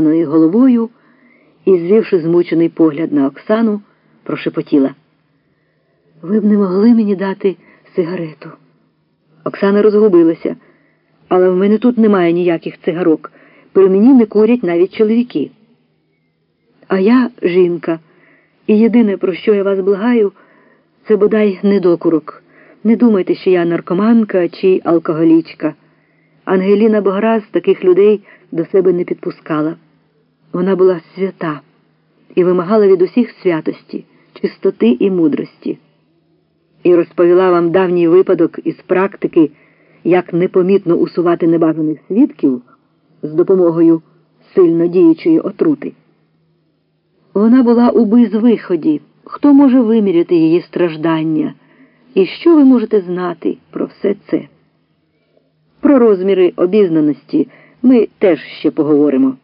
неї головою і, звівши змучений погляд на Оксану, прошепотіла. Ви б не могли мені дати сигарету. Оксана розгубилася, але в мене тут немає ніяких цигарок. При мені не курять навіть чоловіки. А я жінка, і єдине, про що я вас благаю, це бодай недокурок. Не думайте, що я наркоманка чи алкоголічка. Ангеліна Бограз таких людей до себе не підпускала. Вона була свята і вимагала від усіх святості, чистоти і мудрості. І розповіла вам давній випадок із практики, як непомітно усувати небажаних свідків з допомогою сильно діючої отрути. Вона була у безвиході. Хто може виміряти її страждання? І що ви можете знати про все це? Про розміри обізнаності ми теж ще поговоримо.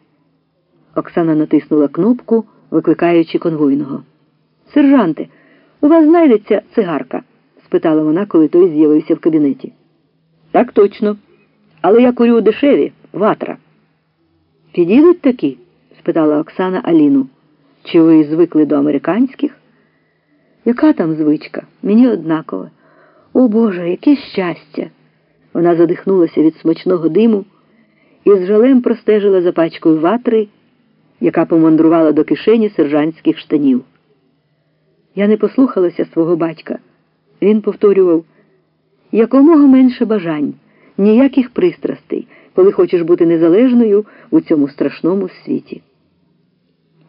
Оксана натиснула кнопку, викликаючи конвойного. Сержанте, у вас знайдеться цигарка? спитала вона, коли той з'явився в кабінеті. Так точно. Але я курю дешеві, ватра. Підійдуть такі? спитала Оксана Аліну. Чи ви звикли до американських? Яка там звичка? Мені однаково. О Боже, яке щастя! Вона задихнулася від смачного диму і з жалем простежила за пачкою ватри, яка помандрувала до кишені сержантських штанів. Я не послухалася свого батька. Він повторював якомога менше бажань, ніяких пристрастей, коли хочеш бути незалежною у цьому страшному світі.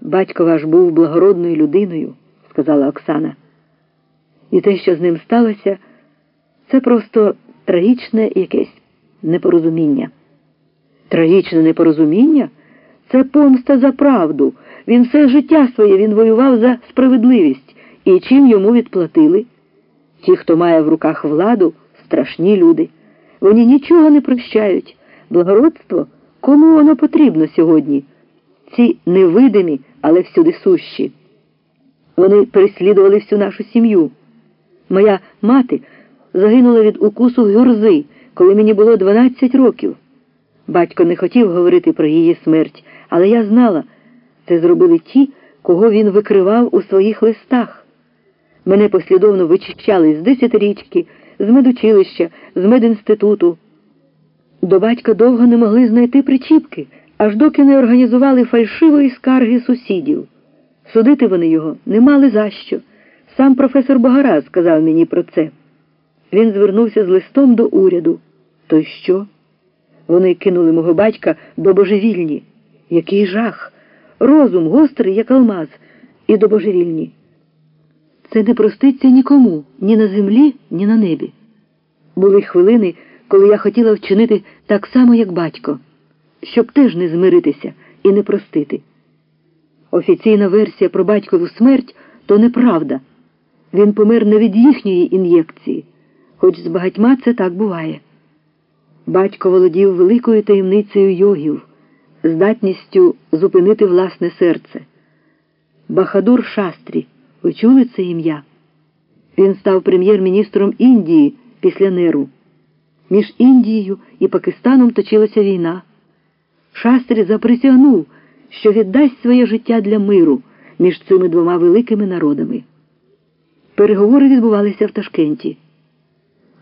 Батько ваш був благородною людиною, сказала Оксана. І те, що з ним сталося, це просто трагічне якесь непорозуміння. Трагічне непорозуміння це помста за правду. Він все життя своє він воював за справедливість. І чим йому відплатили? Ті, хто має в руках владу, страшні люди. Вони нічого не прощають. Благородство кому воно потрібно сьогодні? Ці невидимі, але всюди сущі. Вони переслідували всю нашу сім'ю. Моя мати загинула від укусу гюрзи, коли мені було 12 років. Батько не хотів говорити про її смерть, але я знала, це зробили ті, кого він викривав у своїх листах. Мене послідовно вичищали з десятирічки, з медучилища, з медінституту. До батька довго не могли знайти причіпки, аж доки не організували фальшивої скарги сусідів. Судити вони його не мали за що. Сам професор Богораз сказав мені про це. Він звернувся з листом до уряду. То що? Вони кинули мого батька до божевільні. Який жах! Розум гострий, як алмаз, і до божевільні. Це не проститься нікому, ні на землі, ні на небі. Були хвилини, коли я хотіла вчинити так само, як батько, щоб теж не змиритися і не простити. Офіційна версія про батькову смерть то неправда. Він помер не від їхньої ін'єкції, хоч з багатьма це так буває. Батько володів великою таємницею йогів, здатністю зупинити власне серце. Бахадур Шастрі, ви чули це ім'я? Він став прем'єр-міністром Індії після Неру. Між Індією і Пакистаном точилася війна. Шастрі заприсягнув, що віддасть своє життя для миру між цими двома великими народами. Переговори відбувалися в Ташкенті.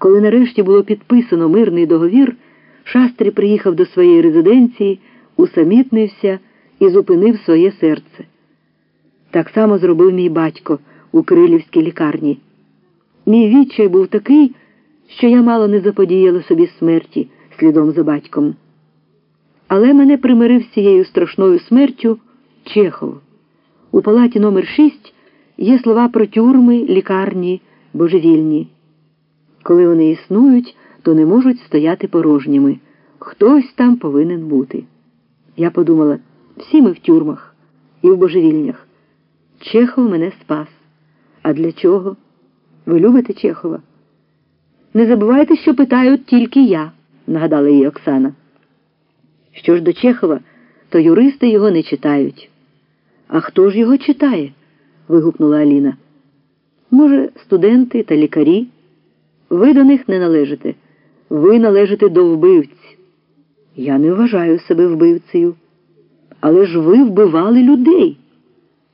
Коли нарешті було підписано мирний договір, Шастрі приїхав до своєї резиденції, усамітнився і зупинив своє серце. Так само зробив мій батько у Кирилівській лікарні. Мій відчай був такий, що я мало не заподіяла собі смерті слідом за батьком. Але мене примирив з цією страшною смертю Чехов. У палаті номер 6 є слова про тюрми, лікарні, божевільні. Коли вони існують, то не можуть стояти порожніми. Хтось там повинен бути. Я подумала, всі ми в тюрмах і в божевільнях. Чехов мене спас. А для чого? Ви любите Чехова? Не забувайте, що питають тільки я, нагадала їй Оксана. Що ж до Чехова, то юристи його не читають. А хто ж його читає? вигукнула Аліна. Може, студенти та лікарі? Ви до них не належите. Ви належите до вбивць. Я не вважаю себе вбивцею. Але ж ви вбивали людей.